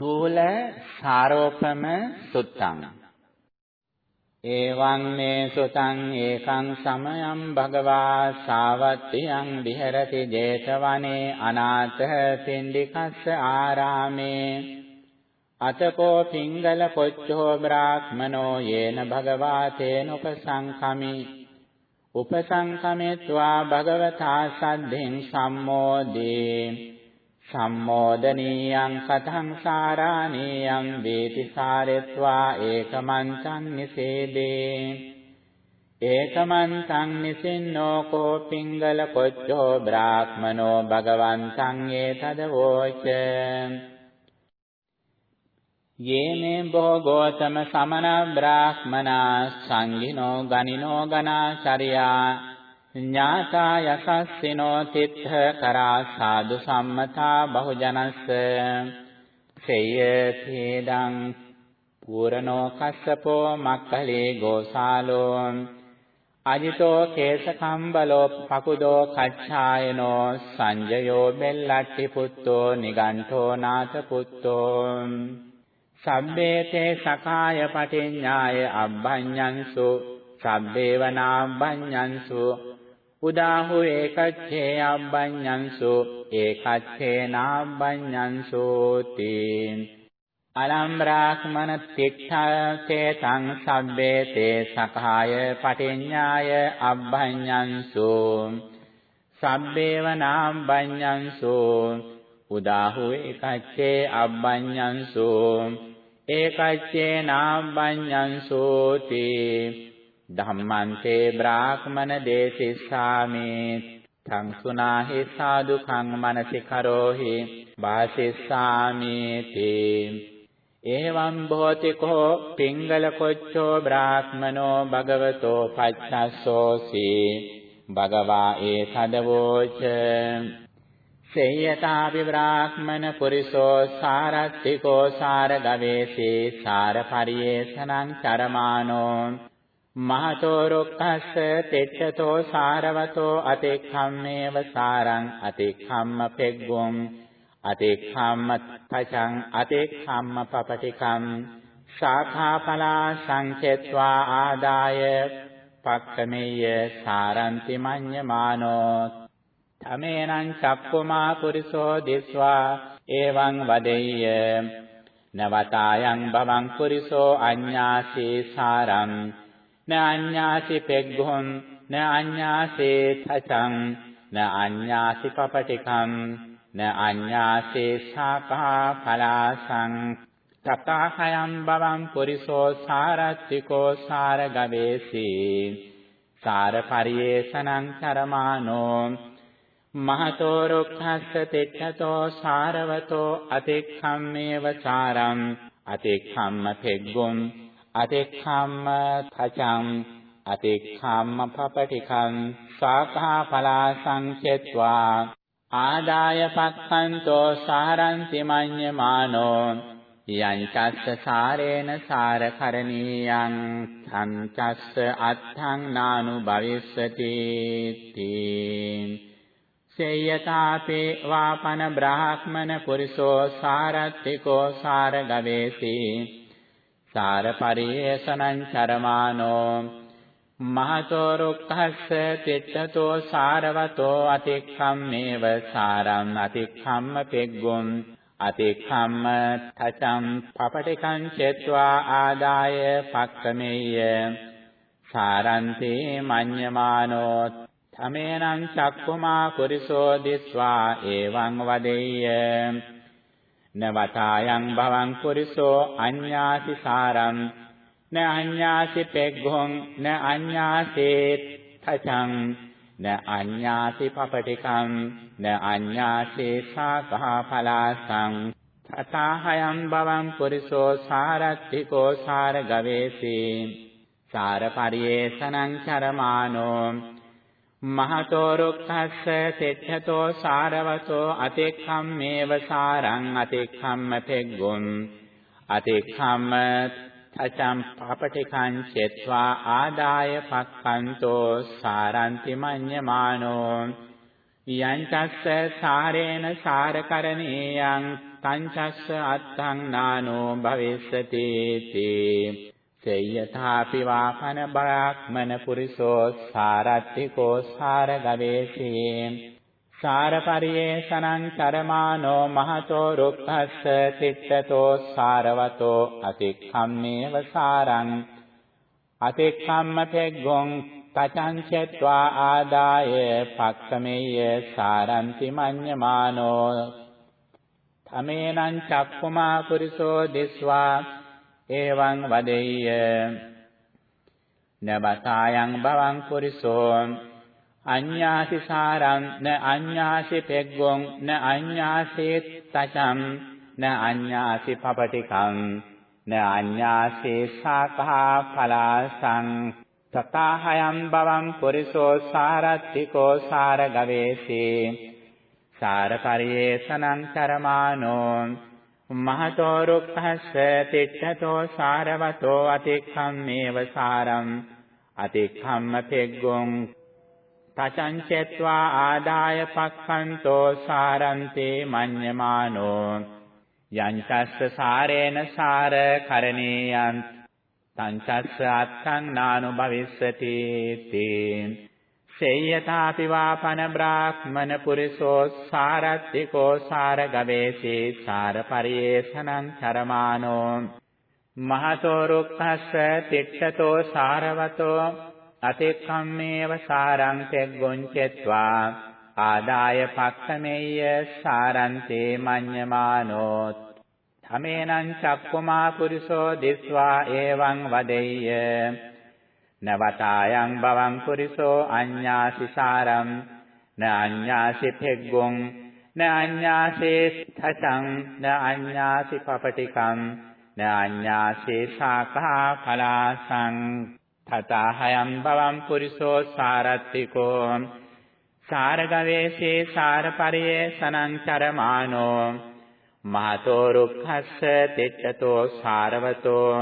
චූල සාරෝපම සුත්තං එවං මේ සුතං ඒකං සමයං භගවා සාවත්තියං විහෙරති 제තවනේ අනාථ පින්ඩිකස්ස ආරාමේ අතකෝ පිංගල පොච්චෝ බ්‍රාහ්මනෝ යේන භගවා තේන උපසංඛමි උපසංඛමෙත්වා භගවතා සද්ධෙන් සම්මෝදේ සම්මෝදනීයං කතං සාරාණීයං වේති සාරෙත්වා ඒකමන්තං නිසේදේ ඒකමන්තං නිසින්නෝ කෝ පිංගල කොච්චෝ බ්‍රාහ්මනෝ භගවන්තං ඒතදවෝච යේනේ භෝගෝතම සමන බ්‍රාහ්මනා සංඝිනෝ ගනිනෝ ගනාචරියා ඥාතා යසස්සිනෝ තිත්ථ කරා සාදු සම්මතා බහුජනස්ස සේයතේදං පූරණෝ කස්සපෝ මක්ඛලේ ගෝසාලෝ අජිතෝ කේසකම්බලෝ පකුදෝ කච්ඡායනෝ සංජයෝ බෙල්ලට්ටි පුත්තෝ නිගණ්ඨෝ නාථ පුත්තෝ සබ්බේතේ සකාය පටිඤ්ඤාය අබ්බඤ්ඤංසු සබ්බේවනාබ්බඤ්ඤංසු උදාහු ඒකච්ඡේ අබ්බඤ්ඤංසු ඒකච්ඡේ නාබ්බඤ්ඤංසෝති. අලම් බ්‍රාහ්මන තික්ඛතේ තං සබ්බේ තේ සඛාය පටිඤ්ඤාය අබ්බඤ්ඤංසු. සබ්බේව නාබ්බඤ්ඤංසු. උදාහු ඒකච්ඡේ අබ්බඤ්ඤංසු. ඒකච්ඡේ නාබ්බඤ්ඤංසෝති. ධම්මන්තේ බ්‍රාහ්මන දේසිස්සාමේ සංසුනාහි සාදුකං මනසි කරෝහි වාසිස්සාමි තේ. එවං භෝතිකෝ පිංගල කොච්චෝ බ්‍රාහ්මනෝ භගවතෝ පච්චස්සෝසි. භගවා ඒ සදවෝච. සේයතාපි බ්‍රාහ්මන පුරිසෝ සාරත්තිකෝ සාර ගවේසී සාර පරියේෂණං චරමානෝ. මහතෝ රුක්ඛස්ස තෙච්ඡතෝ සාරවතෝ අතික්ඛම්මේව සාරං අතික්ඛම්ම පෙග්ගොම් අතික්ඛම්ම තචං අතික්ඛම්ම පපටිකම් ශාඛාඵලා සංචෙත්වා ආදාය පක්කමෙය්‍ය සාරන්ති මඤ්ඤමානෝ තමේනං චක්කුමා පුරිසෝ දිස්වා එවං වදෙය්‍ය නවතායන් බවං පුරිසෝ අඤ්ඤාසේ සාරං න අඤ්ඤාසි පෙග්ගොන් න අඤ්ඤාසේ තචං න අඤ්ඤාසි පපටිකම් න අඤ්ඤාසේ ශාකා පලාසං තථාඛයම් බවං පුරිසෝ සාරත්තිකෝ සාර ගවේසී සාර පරියේෂණං කරමානෝ මහතෝ රුක්ඛස්ස තිට්ඨතෝ සාරවතෝ අතික්ඛම්මේව සාරං. අතික්ඛම්ම පෙග්ගොම් අතික්ඛම්ම තචං අතික්ඛම්ම පපටිකං සාඛා පලා සංචෙත්වා ආදාය පක්ඛන්තෝ සාරන්ති මඤ්ඤමානෝ යං චස්ස සාරේන සාර කරණීයං සංචස්ස අත්ථං නානු භවිස්සති තී. සේයතාපේ වාපන බ්‍රාහ්මන පුරිසෝ සාරත්තිකෝ සාර ගවේසී සාර පරියේසනං චරමානෝ මහතෝ රුක්ඛස්ස තිට්ඨතෝ සාරවතෝ අතික්ඛම්මේව සාරං අතික්ඛම්ම පෙග්ගොම් අතික්ඛම්ම තචම් පපටිකං චෙත්වා ආදාය පක්කමෙය්‍ය සාරන්තේ මඤ්ඤමානෝ තමේනං චක්කුමා කුරිසෝ දිස්වා එවං වදෙය්‍ය නවතායන් භවං පුරිසෝ අඤ්ඤාසි සාරම් න අඤ්ඤාසි පෙග්ගොං න අඤ්ඤාසේ තචං. න අඤ්ඤාසි පපටිකං න අඤ්ඤාසේ සාකහ පලාසං තථාහයන් භවං පුරිසෝ සාරත්තිකෝ සාර ගවේසී සාර පරියේෂණං චරමානෝ. මහතෝ රුක්ඛස්ස තෙච්ඡතෝ සාරවතෝ අතික්ඛම්මේව සාරං අතික්ඛම්ම තෙග්ගොන් අතික්ඛම්ම තචම් පපටිකං චෙත්වා ආදාය පක්ඛන්තෝ සාරන්ති මඤ්ඤමානෝ යං චස්ස සාරේන සාරකරණේයං තංචස්ස අත්තං නානෝ භවිස්සති තී සේයථාපි වාපන බ්‍රාහ්මන පුරිසෝ සාරත්තිකෝ සාර ගවේෂී සාර පරියේෂණං චරමානෝ මහතෝ රුක්ඛස්ස තිත්තතෝ සාරවතෝ අතික්ඛම්මේව සාරං. අතික්ඛම්ම තෙග්ගොං තචංචත්වා ආදාය පක්ඛමෙය්‍ය සාරන්ති මඤ්ඤමානෝ. තමේනං චක්කුමා පුරිසෝ දිස්වා එවං වදෙය්‍ය. නබසායන් බවං පුරිසෝ. අඤ්ඤාසි සාරං න අඤ්ඤාසි පෙග්ගොං න අඤ්ඤාසි තචම් න අඤ්ඤාසි පපටිකං න අඤ්ඤාසි සාකහා පලාසං. තථාහයන් බවං පුරිසෝ සාරත්තිකෝ සාර ගවේසී සාර පරියේසනං කරමානෝ මහතෝ රුක්ඛස්ස තිට්ඨතෝ සාරවතෝ අතික්ඛම්මේව සාරම්. අතික්ඛම්ම පෙග්ගොං තචංචත්වා ආදාය පක්ඛන්තෝ සාරන්තේ මඤ්ඤමානෝ. යංචස්ස සාරේන සාර කරණීයං. තංචස්ස අත්තං නානුභවිස්සති තේ. සේයතාපි වාපන බ්‍රාහ්මන පුරිසෝ සාරත්තිකෝ සාර ගවේෂී සාර පරියේෂණං චරමානෝ මහතෝ රුක්ඛස්ස තිට්ඨතෝ සාරවතෝ අතික්ඛම්මේව සාරං තෙග්ගොංචෙත්වා ආදාය පක්ඛමෙය්‍ය සාරන්තේ මඤ්ඤමානෝ තමේනං චක්කුමා පුරිසෝ දිස්වා එවං වදෙය්‍ය නවතායන් බවං පුරිසෝ අඤ්ඤාසි සාරම් න අඤ්ඤාසි පෙග්ගොං න අඤ්ඤාසි තසං න අඤ්ඤාසි පපටිකං න අඤ්ඤාසි සාඛා කලාසං තතහයන් බවං පුරිසෝ සාරත්තිකෝ සාරගවේෂේ සාරපරියේසනං චරමානෝ මහතෝ රුක්ඛස්ස තිට්ඨතෝ සාරවතෝ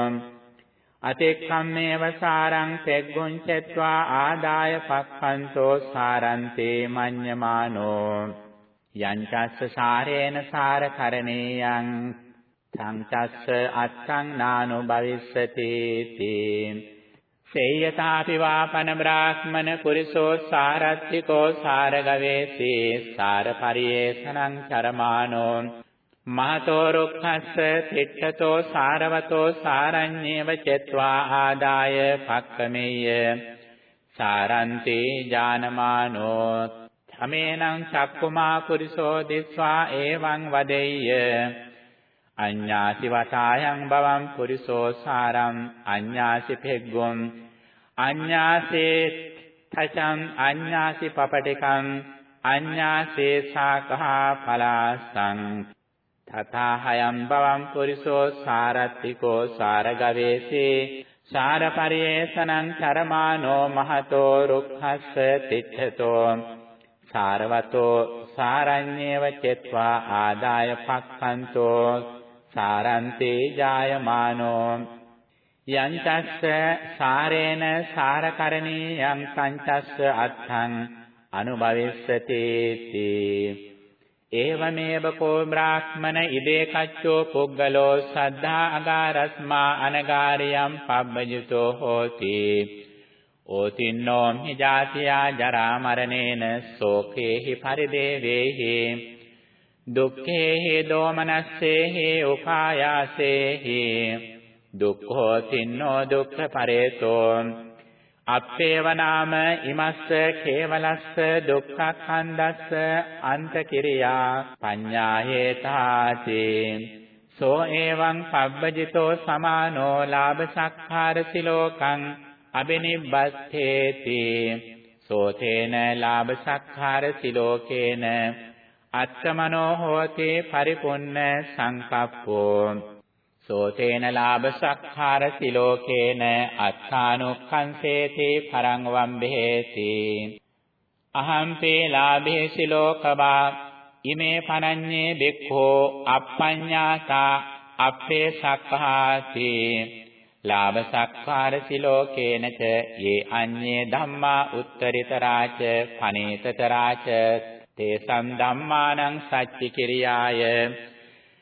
අතික්ඛම්මේව සාරං පෙග්ගොං චත්වා ආදාය පක්ඛන්තෝ සාරන්තේ මඤ්ඤමානෝ යංචස්ස සාරේන සාර කරණේයං සංචස්ස අත්තං නානෝ භවිස්සති තී සේයතාපි වාපන බ්‍රාහ්මන පුරිසෝ සාරත්තිකෝ සාරගවේසී සාර පරියේෂණං චරමානෝ මහතෝ රුක්ඛස්ස තිට්ඨතෝ සාරවතෝ සාරඤ්ඤේව චත්වා ආදාය පක්කමෙය්‍ය සාරන්ති ඥානමානෝ තමේනං චක්කුමා කුරිසෝ දිස්වා එවං වදෙය්‍ය අඤ්ඤාසි වතායන් බවං පුරිසෝ සාරං අඤ්ඤාසි පෙග්ගොම් අඤ්ඤාසේ තචං අඤ්ඤාසි පපටිකං අඤ්ඤාසේ සාකහා පලාසං තථාහයම් බවං පුරිසෝ සාරත්තිකෝ සාරගවේසී සාරපරියේසනං චරමානෝ මහතෝ රුක්ඛස්ස තිච්ඡතෝ සාරවතෝ සාරඤ්ඤේව චත්වා ආදාය පක්ඛන්තෝ සාරන්තේ ජායමානෝ යංචස්ස සාරේන සාරකරණී යං සංචස්ස අත්ථං අනුභවිස්සති තී ඒවමේව කෝ බ්‍රාහ්මන ඉදේ කච්චෝ පුග්ගලෝ සද්ධා අගාරස්මා අනගාරියම් පබ්බජුතෝ හෝති. ඕතින්නෝ හි ජාතියා ජරා මරණේන සෝකේහි පරිදේවේහි. දුක්ඛේහි දෝමනස්සේහි උපායාසේහි. දුක්ඛෝ තින්නෝ දුක්ඛ පරේතෝ අප්පේව නාම ඉමස්ස කේවලස්ස දුක්ඛඛණ්ඩස්ස අන්තකිරියා පඤ්ඤාහේතාති සෝ එවං පබ්බජිතෝ සමානෝ ලාභ සක්ඛාර සිලෝකං අබිනිබ්බත්තේති. සෝතේන ලාභ සක්ඛාර සිලෝකේන. අත්තමනෝ හෝති පරිපුන්න සංකප්පෝ. සෝතේන ලාභ සක්ඛාර සිලෝකේන අත්තානුක්ඛංසේති පරං වම්බේති අහම්පේ ලාභේ සිලෝකවා ඉමේ පනඤ්ඤේ බෙක්ඛෝ අප්පඤ්ඤාතා අප්පේ සක්ඛාති। ලාභ සක්ඛාර සිලෝකේන ච යේ අඤ්ඤේ ධම්මා උත්තරිතරාච පනේතතරාච। තේසං ධම්මානං සච්චි කිරියාය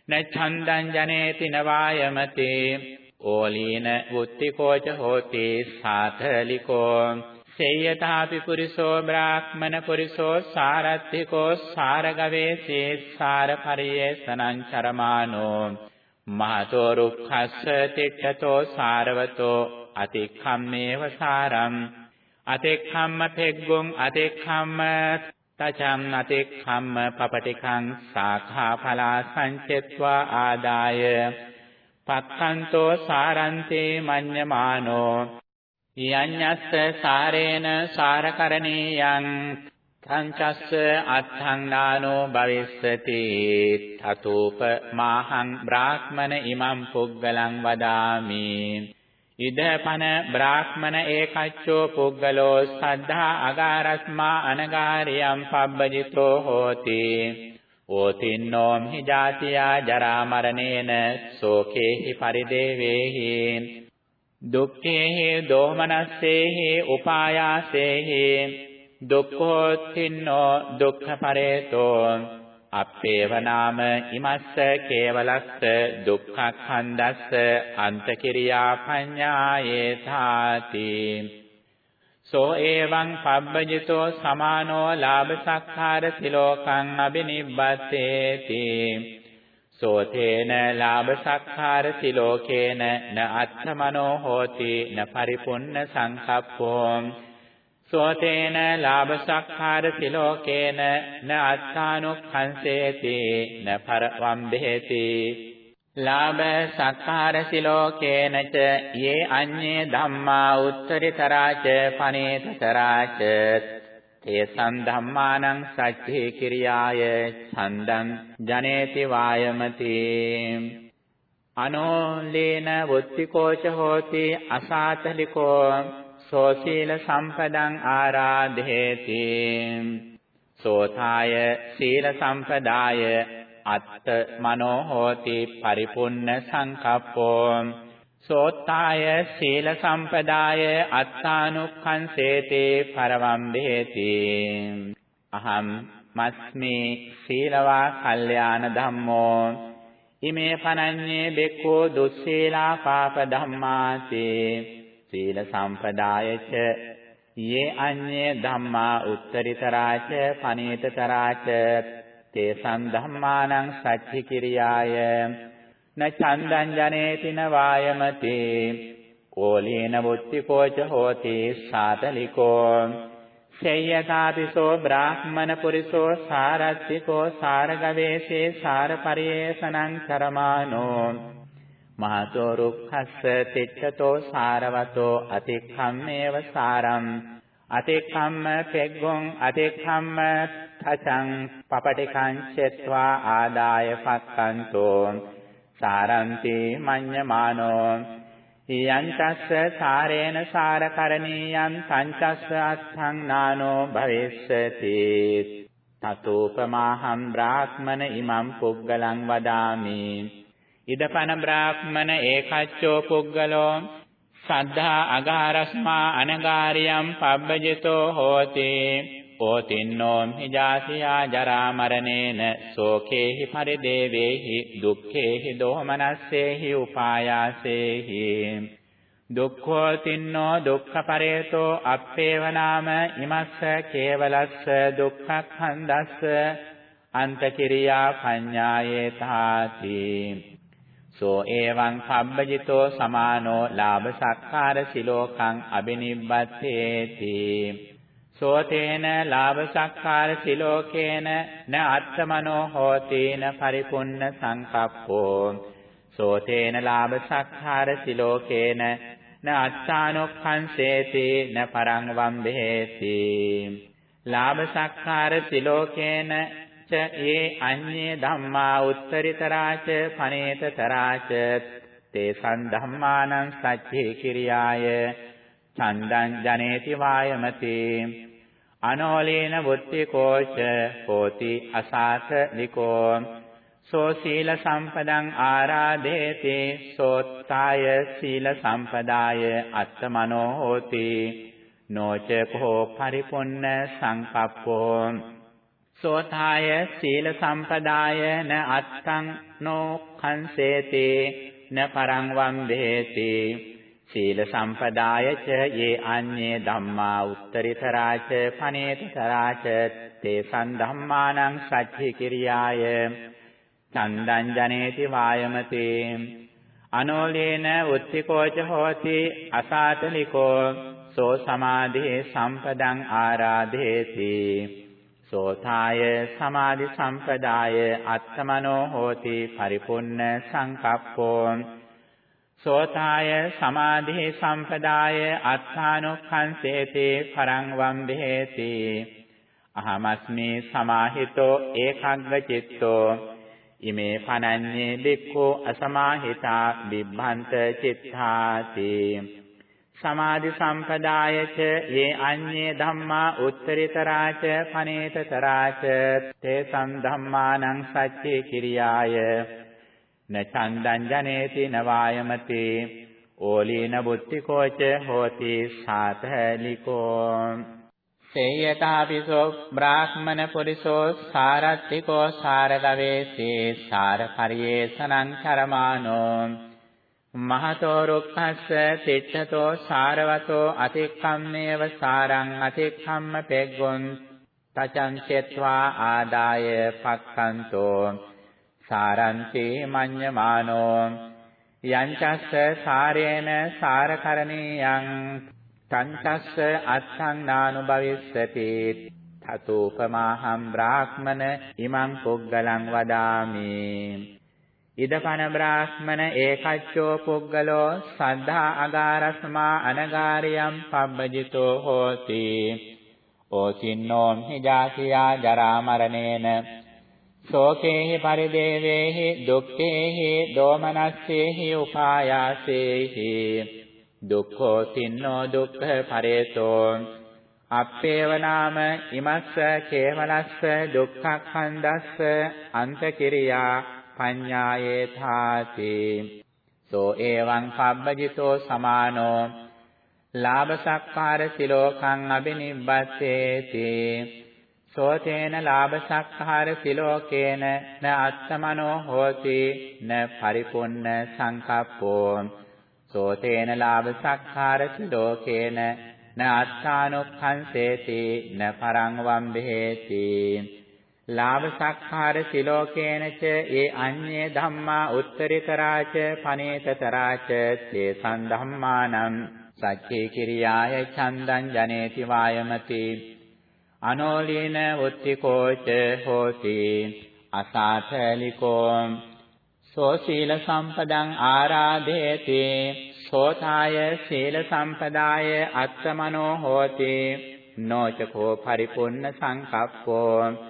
න ඡන්දං ජනේති නවායමති ඕලීන වුත්තිකෝච හෝති සාතලිකෝ। සේයතාපි පුරිසෝ බ්‍රාහ්මන පුරිසෝ සාරත්තිකෝ සාරගවේසේ සාර පරියේසනං චරමානෝ। මහතෝ රුක්ඛස්ස තිට්ඨතෝ සාරවතෝ අතික්ඛම්මේව සාරම් අතික්ඛම්ම පෙග්ගුං අතික්ඛම්ම තචම් අතික්ඛම්ම පපටිකං සාඛා ඵලා සංචෙත්වා ආදාය පක්ඛන්තෝ සාරන්තේ මඤ්ඤමානෝ යඤ්ඤස්ස සාරේන සාරකරණීයං සංචස්ස අත්ථං නානෝ භවිස්සති තතෝප මාහං බ්‍රාහ්මන ඉමං පුග්ගලං වදාමි ඉදපන බ්‍රාහ්මන ඒකච්චෝ පුග්ගලෝ සද්ධා අගාරස්මා අනගාරියම් පබ්බජිතෝ හෝති. ඕතින්නෝම් හි ජාතියා ජරා මරණේන සෝකේහි පරිදේවේහි. දුක්ඛේහි දෝමනස්සේහි උපායාසේහි. දුක්ඛෝත්තින්නෝ දුක්ඛ පරේතෝ. අප්පේව නාම ඉමස්ස කේවලස්ස දුක්ඛඛන්දස්ස අන්තකිරියා පඤ්ඤායේ තාති සෝ එවං පබ්බජිතෝ සමානෝ ලාභ සක්කාර සිලෝකං අබිනිබ්බත්තේති සෝතේන ලාභ සක්කාර සිලෝකේන න අත්තමනෝ හෝති න පරිපුන්න සංකප්පෝ. සෝතේන ලාභ සක්කාර සිලෝකේන න අත්තානුක්ඛංසේති න පරවම්බේති ලාභ සක්කාර සිලෝකේනච යේ අඤ්ඤේ ධම්මා උත්තරිතරාච පනේතරාච තේසං ධම්මානං සච්චේ කිරියාය ඡන්දං ජනේති වායමති. අනෝලේන වොත්තිකෝච හෝති අසාතලිකෝ සෝසීල සම්පදං ආරාධේති. සෝතාය සීල සම්පදාය අත්ත මනෝ හෝති පරිපුන්න සංකප්පෝ. සෝත්තාය සීල සම්පදාය අත්තානුක්ඛංසේතේ පරවම්බේති. අහම් මස්මේ සීලවා කල්යාණ ධම්මෝ. ඉමේ පනඤ්ඤේ බෙක්ඛෝ දුස්සීලා පාප ධම්මාතේ. සීල සම්පදායච යේ අඤ්ඤේ ධම්මා උත්තරිතරාච පනීතතරාච. තේසං ධම්මානං සච්චි කිරියාය. න චන්දං ජනේති න වායමති. ඕලීන බුද්ධිකෝච හෝති සාතලිකෝ. සේයතාපිසෝ බ්‍රාහ්මන පුරිසෝ සාරත්තිකෝ සාරගවේසේ සාරපරියේසනං කරමානෝ මහතෝ රුක්ඛස්ස තිච්ඡතෝ සාරවතෝ අතික්ඛම්මේව සාරම් අතික්ඛම්ම පෙග්ගොං අතික්ඛම්ම තචං පපටිකං චෙත්වා ආදාය පක්ඛන්තෝ සාරන්ති මඤ්ඤමානෝ යංචස්ස සාරේන සාරකරණීයං සංචස්ස අත්ථං නානෝ භවිස්සති තතෝපමාහම් බ්‍රාහ්මන ඉමං පුග්ගලං වදාමි ඉදපන බ්‍රාහ්මන ඒකච්චෝ පුග්ගලෝ සද්ධා අගාරස්මා අනගාරියම් පබ්බජිතෝ හෝති පෝතින්නෝම් හි ජාතියා ජරා මරණේන සෝකේහි පරිදේවේහි දුක්ඛේහි දෝමනස්සේහි උපායාසේහි දුක්ඛෝ තින්නෝ දුක්ඛ පරේතෝ අප්පේව නාම ඉමස්ස කේවලස්ස දුක්ඛඛන්දස්ස අන්තකිරියා පඤ්ඤායේ තාති සෝ එවං පබ්බජිතෝ සමානෝ ලාභ සක්කාර සිලෝකං අබිනිබ්බත්තේති. සෝතේන ලාභ සක්කාර සිලෝකේන න අත්තමනෝ හෝතේන පරිපුන්න සංකප්පෝ. සෝතේන ලාභ සක්කාර සිලෝකේන න අත්තානොක්ඛංසේති න පරං වම්බේති. ලාභ සක්කාර සිලෝකේන ච ඒ අඤ්ඤේ ධම්මා උත්තරිතරාච පනේතතරාච තේසං ධම්මානං සච්චේ කිරියාය ඡන්දං ජනේති වායමති අනෝලේන බුද්ධිකෝච හෝති අසාත ලිකෝ සෝ සීල සම්පදං ආරාධේති සෝත්තාය සීල සම්පදාය අත්තමනෝ හෝති නොච කෝ පරිපොන්න සංකප්පෝ සෝතාය සීල සම්පදාය න අත්තං නෝ කංසේති න පරං වන්දේති සීල සම්පදාය ච යේ අඤ්ඤේ ධම්මා උත්තරීතරාච පනේතරාච තේ සන්ධම්මානං සච්චි කිරියාය චන්දං ජනේති වායමති අනෝලේන උත්තිකෝච හෝති අසාතලිකෝ සෝ සමාධේ සම්පදං ආරාධේති සෝතාය සමාධි සම්පදාය අත්තමනෝ හෝති පරිපුන්න සංකප්පෝ. සෝතාය සමාධි සම්පදාය අත්තානුක්ඛංසේති පරං වම්බේති අහමස්මේ සමාහිතෝ ඒකග්ග චිත්තෝ. ඉමේ පනඤ්ඤේ බික්ඛෝ අසමාහිතා විභ්‍රන්ත චිත්තාති. සමාධි සම්පදායච යේ අඤ්ඤේ ධම්මා උත්තරීතරාච පනේතතරාච තේ සම්ධම්මානං සච්චේ කිරියාය. න චන්දං ජනේති නවායමති ඕලීන බුද්ධිකෝච හෝති සාතලිකෝ. තේයතාපිසෝ බ්‍රාහ්මන පුරිසෝ සාරත්තිකෝ සාරදවේසේ සාරපරියේසනං කරමානෝ මහතෝ රුක්ඛස්ස තිච්ඡතෝ සාරවතෝ අතික්ඛම්මේව සාරං අතික්ඛම්ම පෙග්ගොන් තචං චෙත්වා ආදාය පක්ඛන්තෝ සාරන්ති මඤ්ඤමානෝ යංචස්ස සාරේන සාරකරණීයං තන්තස්ස අත්සං නානුභවිස්සති තතෝපමාහම් බ්‍රාහ්මන ඉමං පුග්ගලං වදාමි ඉදපන බ්‍රාහ්මන ඒකච්චෝ පුග්ගලෝ සද්ධා අගාරස්මා අනගාරියම් පබ්බජිතෝ හෝති. ඕතින්නෝම් හි ජාතියා ජරා මරණේන ශෝකේහි පරිදේවේහි දුක්ඛේහි දෝමනස්සේහි උපායාසේහි. දුක්ඛෝ තින්නෝ දුක්ඛ පරේතෝ. අප්පේව නාම ඉමස්ස කේවලස්ස දුක්ඛඛණ්ඩස්ස අන්තකිරියා පඤ්ඤායේ ථාති සෝ එවං පබ්බජිතෝ සමානෝ। ලාභ සක්කාර සිලෝකං අබිනිබ්බස්සේති සෝතේන ලාභ සක්කාර සිලෝකේන න අත්තමනෝ හෝති න පරිපුන්න සංකප්පෝ। සෝතේන ලාභ සක්කාර ලෝකේන න අත්තානුක්ඛංසේති න පරං වම්බේති ලාභ සක්කාර සිලෝකේන ච ඒ අඤ්ඤේ ධම්මා උත්තරීතරාච පනේතතරාච තේ සන්ධම්මානං සච්චේ කිරියාය චන්දං ජනේති වායමති. අනෝලීන උත්තිකෝච හෝති අසාතලිකෝ සෝ සීල සම්පදං ආරාධේති සෝතාය සීල සම්පදාය අත්තමනෝ හෝති. නොචකෝ පරිපුන්න සංකප්පෝ.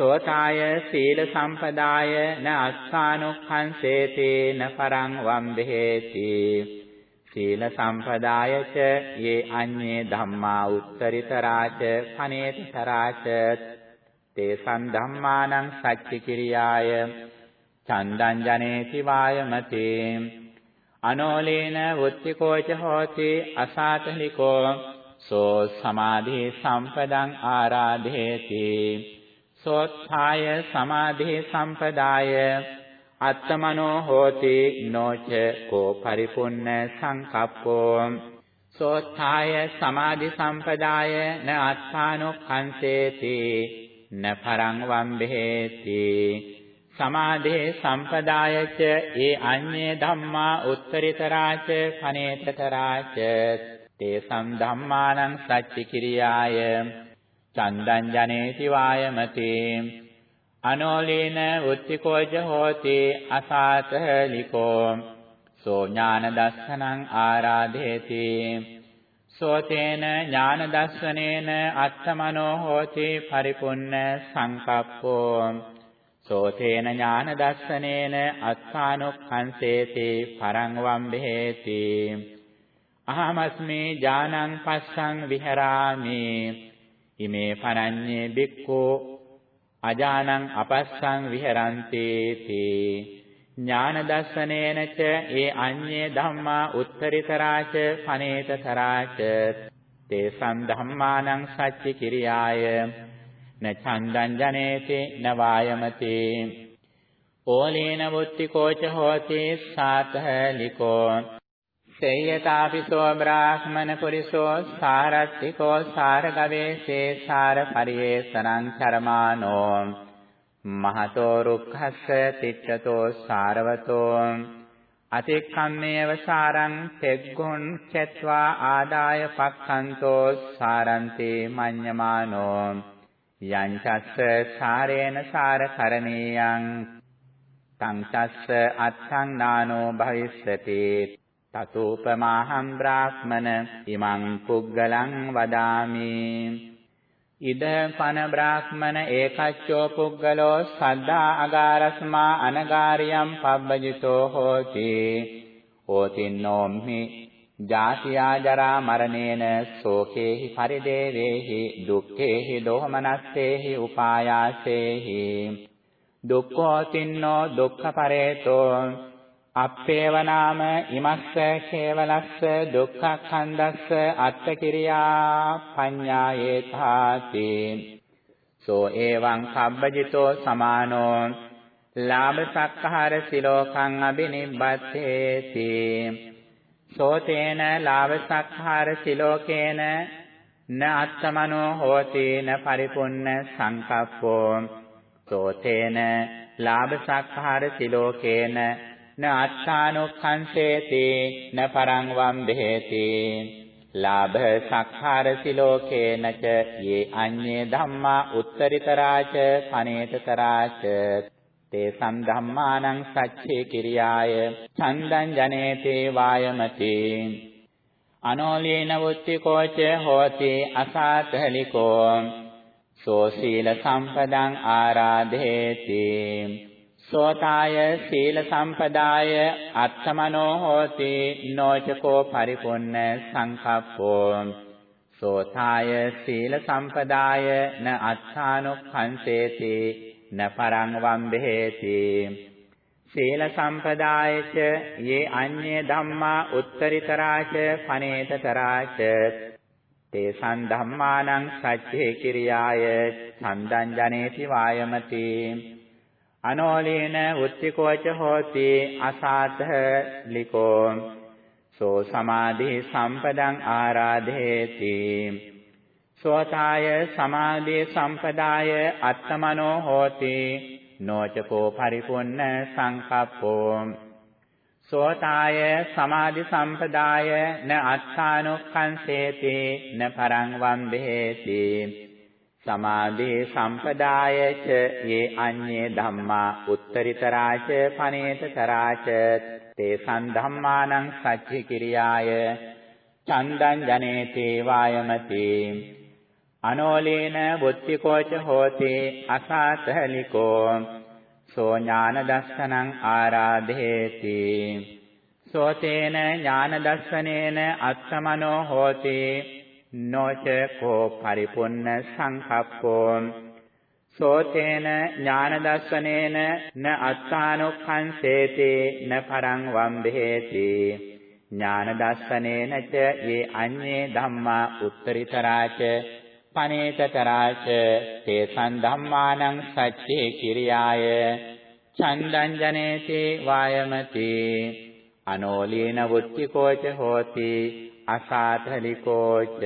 සෝතාය සීල සම්පදාය න අස්සානුක්ඛංසේති න පරං වම්බේති සීල සම්පදායච යේ අඤ්ඤේ ධම්මා උත්තරිතරාච පනේතරාච තේ සම්ධම්මානං සච්චි කිරියාය චන්දං ජනේති වායමති. අනෝලේන වුත්තිකෝච හෝති අසාතලිකෝ සෝ සමාධි සම්පදං ආරාධේති. සෝත්ථාය සමාධි සම්පදාය අත්තමනෝ හෝති නොච කෝ පරිපුන්න සංකප්පෝ සෝත්ථාය සමාධි සම්පදාය න අත්තානුක්ඛංසේති න පරං වම්බේති සමාධේ සම්පදායච ඒ අඤ්ඤේ ධම්මා උත්තරීතරාච පනේතරාච තේ සම්ධම්මානං සච්චි කිරියාය චන්දං ජනේති වායමති। අනෝලීන උත්තිකෝජ හෝති අසාතලිකෝ සෝ ඥාන දස්සනං ආරාධේති। සෝතේන ඥාන දස්සනේන අත්තමනෝ හෝති පරිපුන්න සංකප්පෝ। සෝතේන ඥාන දස්සනේන අත්තානුක්ඛංසේති පරං වම්බේති අහමස්මේ ඥානං පස්සං විහරාමි। ඉමේ පනඤ්ඤේ බික්ඛෝ අජානං අපස්සං විහරන්ති තේ ඥාන දස්සනේන ච ඒ අඤ්ඤේ ධම්මා උත්තරීතරාච පනේතතරාච තේ සම්ධම්මානං සච්චි කිරියාය. න ඡන්දං ජනේති න වායමති. ඕලේන වුත්තිකෝච හෝති සාතහලිකෝ සේයතාපිසෝ බ්‍රාහ්මන පුරිසෝ සාරත්තිකෝ සාරගවේසේ සාර පරියේසනං චරමානෝ මහතෝ රුක්ඛස්ස තිච්ඡතෝ සාරවතෝ අතික්කම්මේව සාරං තෙග්ගොන් චත්වා ආදාය පක්ඛන්තෝ සාරන්තේ මඤ්ඤමානෝ යං චස්ස සාරේන සාර කරණීයං තං චස්ස අත්තං නානෝ භවිස්සති තතෝපමාහම් බ්‍රාහ්මන ඉමං පුග්ගලං වදාමි. ඉද පන බ්‍රාහ්මන ඒකච්චෝ පුග්ගලෝ සද්ධා අගාරස්මා අනගාරියම් පබ්බජිතෝ හෝති. හෝතින්නෝම්හි ජාතියා ජරා මරණේන ශෝකේහි පරිදේවේහි දුක්ඛේහි දෝමනස්සේහි උපායාසේහි. දුක්ඛෝ තින්නෝ දුක්ඛ පරේතෝ අප්පේව නාම ඉමස්ස කේවලස්ස දුක්ඛඛන්දස්ස අත්තකිරියා පඤ්ඤායේතාති සෝ එවං කබ්බජිතෝ සමානෝ ලාභ සක්කාර සිලෝකං අබිනිබ්බත්තේති සෝතේන ලාභ සක්කාර සිලෝකේන න අත්තමනෝ හෝති න පරිපුන්න සංකප්පෝ. සෝතේන ලාභ සක්කාර සිලෝකේන න අත්තානුක්ඛංසේති න පරං වම්බේති ලාභ සක්ඛාර සිලෝකේන ච යේ අඤ්ඤේ ධම්මා උත්තරිතරාච පනේතතරාච. තේ සම්ධම්මානං සච්චේ කිරියාය ඡන්දං ජනේති වායමති. අනෝලීන වුත්තිකෝච හෝති අසාතහලිකෝ. සෝ සීල සම්පදං ආරාධේති. සෝතාය සීල සම්පදාය අත්තමනෝ හෝති නෝචකෝ පරිපුන්න සංකප්පෝ. සෝතාය සීල සම්පදාය න අත්තානුක්ඛංසේති න පරං වම්බේති සීල සම්පදායච යේ අඤ්ඤේ ධම්මා උත්තරිතරාච පනේතතරාච. තේසං ධම්මානං සච්චේ කිරියාය සම්දං ජනේති වායමති. අනෝලේන උත්තිකෝච හෝති අසාතහ ලිකෝ සෝ සමාධි සම්පදං ආරාධේති। සෝතාය සමාධි සම්පදාය අත්තමනෝ හෝති। නෝචකෝ පරිපුන්න සංකප්පෝ। සෝතාය සමාධි සම්පදාය න අත්තානුක්ඛංසේති න පරං වම්බේති සමාධේ සම්පදායච යේ අඤ්ඤේ ධම්මා උත්තරිතරාච පනේතතරාච තේ සම්ධම්මානං සච්චි කිරියාය චන්දං ජනේතේ වායමති. අනෝලේන බුද්ධිකෝච හෝති අසාතහලිකෝ සෝ ඥාන දස්සනං ආරාධේති. සෝතේන ඥාන දස්සනේන අත්තමනෝ හෝති නොච කෝ පරිපුන්න සංකප්පෝ සෝතේන ඥාන දස්සනේන න අත්තානුක්ඛංසේති න පරං වම්බේති ඥාන දස්සනේන ච යේ අඤ්ඤේ ධම්මා උත්තරිතරාච පනේතතරාච තේසං ධම්මානං සච්චේ කිරියාය. චන්දං ජනේති වායමති. අනෝලීන වුත්තිකෝච හෝති. අසාතලිකෝච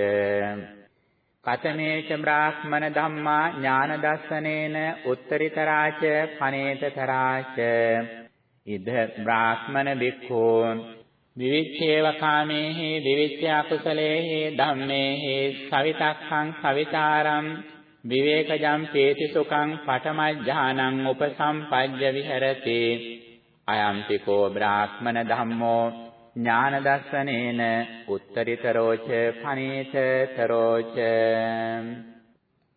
කතමේච බ්‍රාහ්මන ධම්මා ඥාන දස්සනේන උත්තරිතරාච පනේතතරාච. ඉද බ්‍රාහ්මන බික්ඛෝ විවිච්ඡේව කාමේහි විවිච්ඡ අකුසලේහි ධම්මේහි සවිතක්ඛං සවිතාරම් විවේකජම් පේති සුඛං පඨමඥානං උපසම්පජ්ජ විහෙරති. අයම්තිකෝ බ්‍රාහ්මන ධම්මෝ ඥානදස්සනේන උත්තරිතරෝච පනේතතරෝච.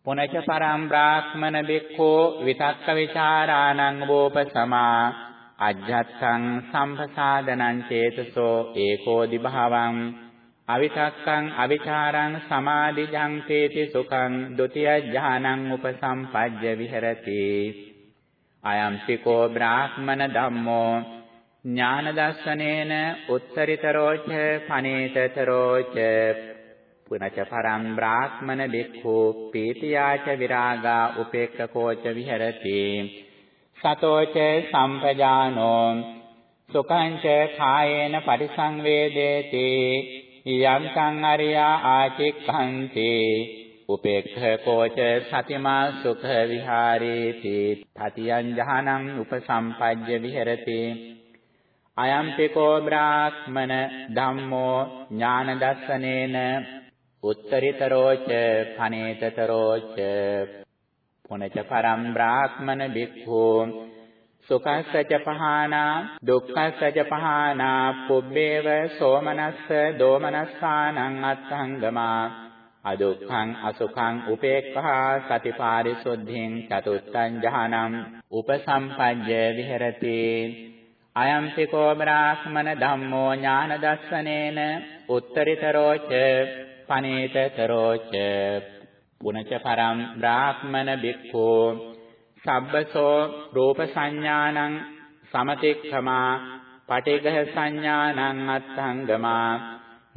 පුනච පරම් බ්‍රාහ්මන බික්ඛෝ විතක්ක ਵਿਚාරාණං වෝපසමා අජ්ජත්සං සම්පසාදනං චේතසෝ ඒකෝ දිභාවං. අවිතක්කං අවිචාරං සමාධිජං තේති සුඛං ဒ ුතිය ඥානං උපසම්පජ්ජ විහෙරති. අයම්සිකෝ බ්‍රාහ්මන ධම්මෝ ඥාන දස්සනේන උත්තරිතරෝච පනේතරෝච පුනච පරම් බ්‍රාහ්මන බික්ඛු පීතියාච විරාගා උපේක්ඛකෝච විහෙරති. සතෝච සම්පජානෝ සුඛංච කායේන පරිසංවේදේති. යම් සංහරියා ආචික්ඛන්ති. උපේක්ඛකෝච සතිමා සුඛ විහාරේති. තතියං ජහනං උපසම්පජ්ජ විහෙරති. අයම්පිකෝ බ්‍රාහ්මන ධම්මෝ ඥාන දස්සනේන උත්තරිතරෝච පනේතතරෝච පුනච පරම් බ්‍රාහ්මන බික්ඛු සුඛස්සච පහානා දුක්ඛස්සච පහානා පුබ්බේව සෝමනස්ස දෝමනස්සානං අත්ථංගමා අදුක්ඛං අසුඛං උපේක්ඛා සතිපාරිසුද්ධින් චතුත්තං ජහනම් උපසම්පජ්ජ විහෙරති අයම්පිකෝ බ්‍රාහ්මන ධම්මෝ ඥාන දස්සනේන උත්තරිතරෝච පනේතතරෝච පුනච පරම් බ්‍රාහ්මන බික්ඛු සබ්බසෝ රූප සංඥානං සමතික්ඛමා පටිඝ සංඥානං අත්ථංගමා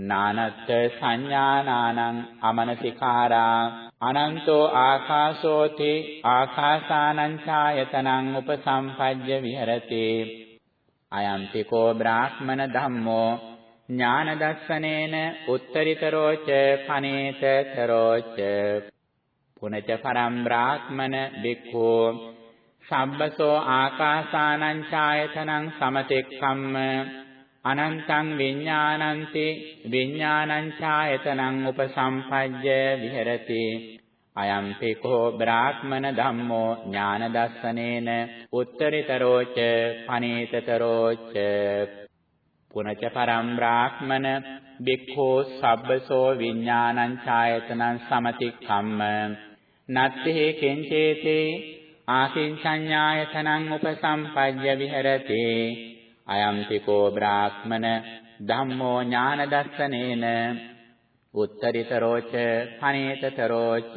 නානත්ථ සංඥානානං අමනසිකාරා අනන්තෝ ආකාශෝති ආකාසානං ඡායතනං උපසම්පජ්ජ විහෙරති අයම්පිකෝ බ්‍රාහ්මන ධම්මෝ ඥාන දස්සනේන උත්තරිතරෝච පනේතරෝච පුනච පරම් බ්‍රාහ්මන බික්ඛෝ සබ්බසෝ ආකාසානං ඡායතනං සමතෙක්ඛම්ම අනන්තං විඥානන්ති විඥානං ඡායතනං උපසම්පජ්ජ විහෙරති අයම්පිකෝ බ්‍රාහ්මන ධම්මෝ ඥාන දස්සනේන උත්තරිතරෝච පනේතරෝච පුනච පරම් බ්‍රාහ්මන බික්ඛෝ සබ්බසෝ විඥානං ඡායතනං සමතික්ඛම්ම නත්ථි කිංචේතේ ආකින්චඤ්ඤායතනං උපසම්පජ්ජ විහෙරති අයම්තිකෝ බ්‍රාහ්මන ධම්මෝ ඥාන දස්සනේන උත්තරිතරෝච පනේතරෝච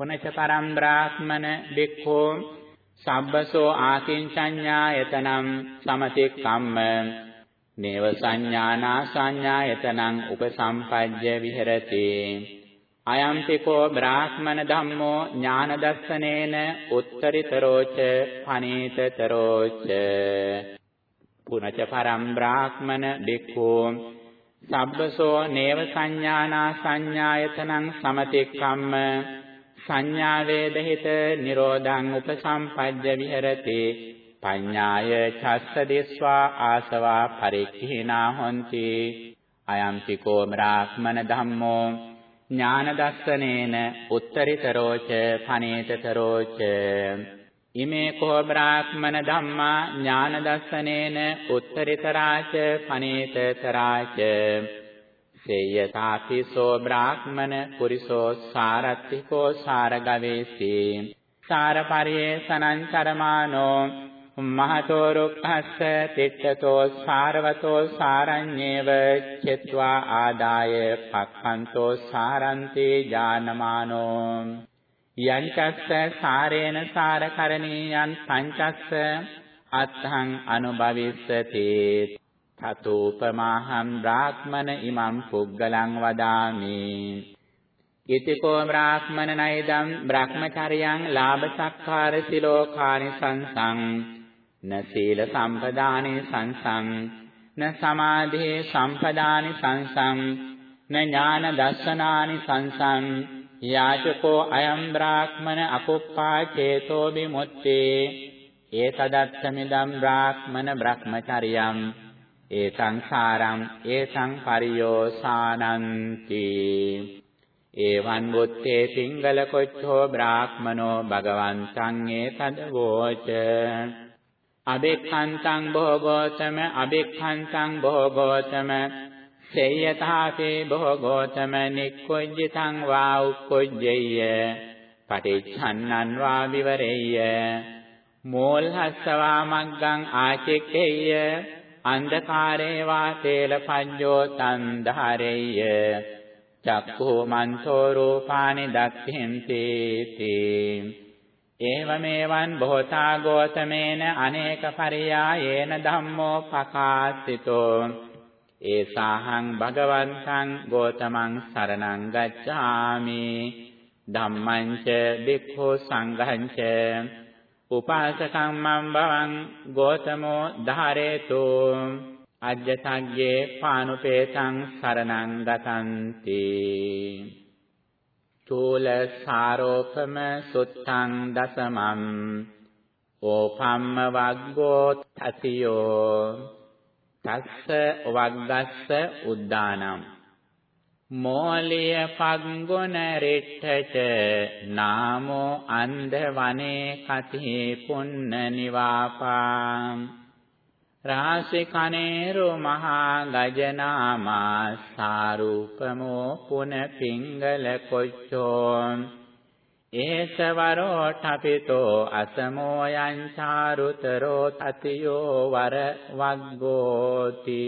පුනච පරම් බ්‍රාහ්මන බික්ඛෝ සබ්බසෝ ආකින්චඤ්ඤායතනං සමතික්ඛම්ම නේව සංඥානා සංඥායතනං උපසම්පජ්ජ විහෙරති. අයම්පිකෝ බ්‍රාහ්මන ධම්මෝ ඥාන දස්සනේන උත්තරිතරෝච පනීතතරෝච. පුනච පරම් බ්‍රාහ්මන බික්ඛෝ සබ්බසෝ නේව සංඥානා සංඥායතනං සමතික්කම්ම සංඥා වේදහිත නිරෝධං උපසම්පජ්ජ විහෙරති පඤ්ඤාය චස්ස දිස්වා ආසවා පරික්ඛිනා හොಂತಿ අයම්පිකෝ බ්‍රාහ්මන ධම්මෝ ඥාන දස්සනේන උත්තරිතරෝච පනේතරෝච ඉමේ කෝ බ්‍රාහ්මන ධම්මා ඥාන දස්සනේන උත්තරිතරාච පනේතරාච සේයතාපිසෝ බ්‍රාහ්මන පුරිසෝ සාරත්තිකෝ සාරගවේසි සාරපරියේ සනංචරමානෝ මහතෝ රුක්ඛස්ස තිත්තතෝ සාරවතෝ සාරඤ්ඤේව චෙත්වා ආදාය පක්ඛන්තෝ සාරන්ති ජානමානෝ යංචස්ස සාරේන සාරකරණීයන් පංචස්ස අත්හං අනුභවිස්සති. තතෝපමාහං බ්‍රාහ්මන ඉමං පුග්ගලං වදාමි. ඉතිකෝ බ්‍රාහ්මන නයිදම් බ්‍රහ්මචර්යං ලාභ සක්කාර සිලෝකානි සංසං. න සීල සම්පදානි සංසං. න සමාධි සම්පදානි සංසං. න ඥාන දස්සනානි සංසං. යාචකෝ අයම් බ්‍රාහ්මන අකුප්පා චේතෝ විමුත්තේ ඒතදත්තමිදම් බ්‍රාහ්මන බ්‍රහ්මචර්යං ඒ සංසාරං ඒ සංපරියෝසානන්ති ඒවං බුත්තේ සිංගල කොච්චෝ බ්‍රාහ්මනෝ භගවන්තං ඒතදවෝච අබෙක්ඛන්තං භෝගෝතම අබෙක්ඛන්තං භෝගෝතම සේයතාපේ භෝගෝතම නික්කොජ්ජිතං වා උක්කොජ්ජෙය්‍ය පටිච්ඡන්නං වා විවරෙය්‍ය මෝල්හස්සවා මග්ගං ආචෙක්කෙය්‍ය අන්ධකාරේ වා තේල පඤ්ඤෝ තන් ධාරෙය්‍ය චක්ඛෝ මන්සෝ රූපානි දක්ඛෙන්ති තේ ඒවමේවං බොහෝතා ගෝතමේන අනේක පරියායේන ධම්මෝ පකාස්සිතෝ ඒසාහං භගවන්තං ගෝතමං සරණං ගච්ඡාමි ධම්මං ච භික්ඛු සංඝං ච උපාසකං මම් බවං ගෝතමෝ ධාරේතු අජ්ජතග්ගේ පානුපේතං සරණං ගතන්ති චූල සාරෝපම සුත්තං දසමම් ඕපම්ම වග්ගෝ තතියෝ තස්ස වග්ගස්ස උද්දානම්. මෝලිය පග්ගොන රෙට්ඨච නාමෝ අන්ධ වනේ කති පුන්න නිවාපා රාසි කනේරු මහා ගජනාමා සාරූපමෝ පුන පිංගල කොච්චෝ ඒසවරෝ ඨපිතෝ අසමෝ යං චාරුතරෝ තතියෝ වර වග්ගෝති.